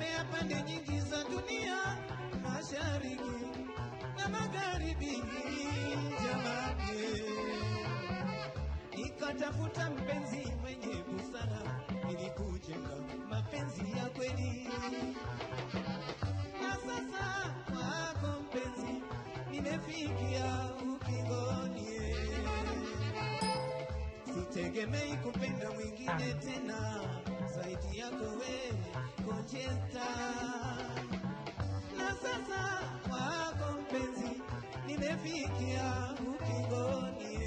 Nimetembea pande nyingi za dunia, mashariki na magharibi, jamani, nikatafuta mpenzi mwenye kupenda mwingine tena. Zaidi yako we Conchesta. Na sasa wako mpenzi, nimefikia ukingoni,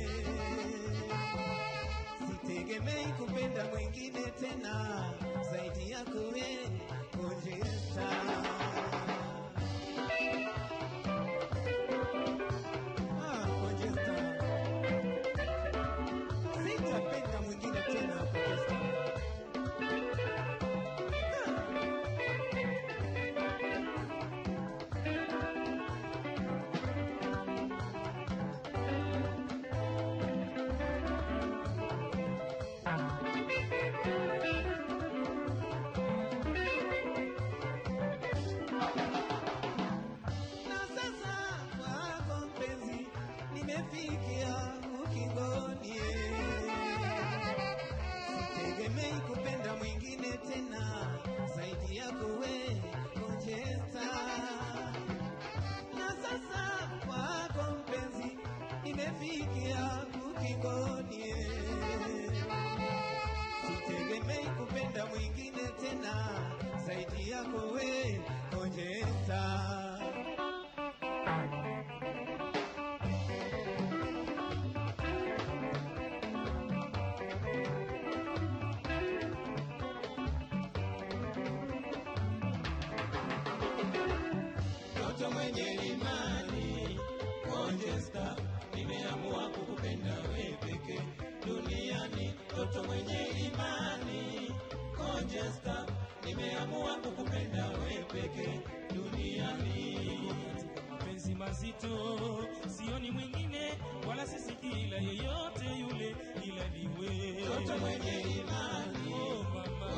nimefikia Kigoni, sitegemei kupenda mwingine tena. Zaidi yako we kukupenda wewe peke duniani. toto mwenye imani Conchesta, nimeamua kukupenda wewe peke duniani. mapenzi mazito, sioni mwingine wala sisikila yeyote yule ila ni wewe. Mwenye imani Oh, mama.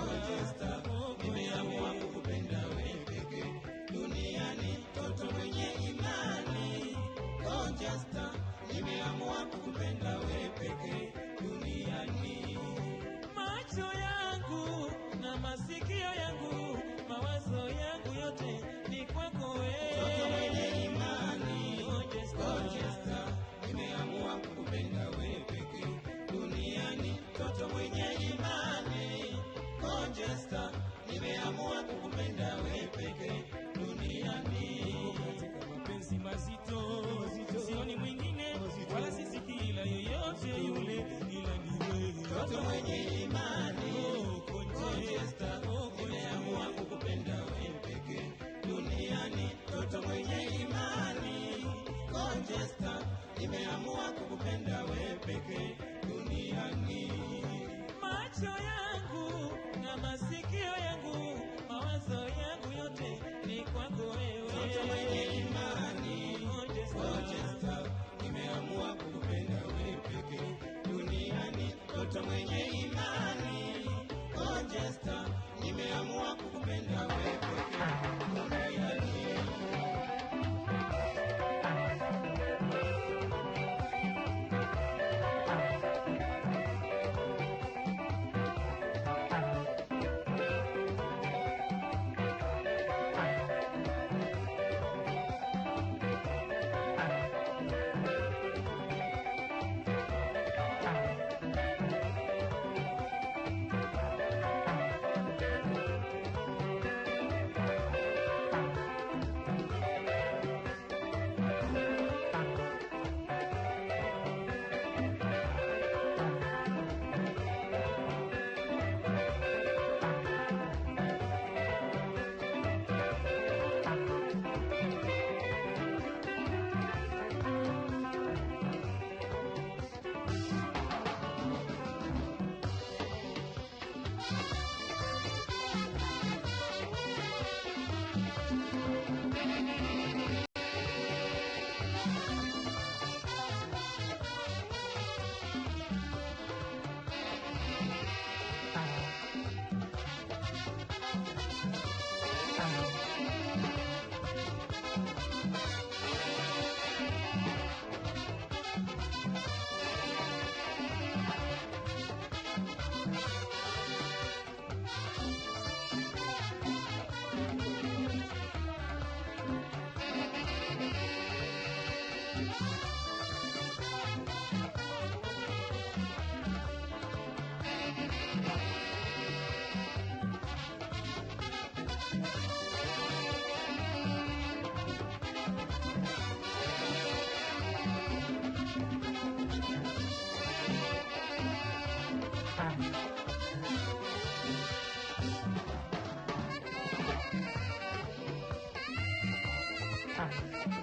Mwenye imani nimeamua kupenda wewe peke duniani. toto mwenye imani Conchesta, nimeamua kupenda wewe Música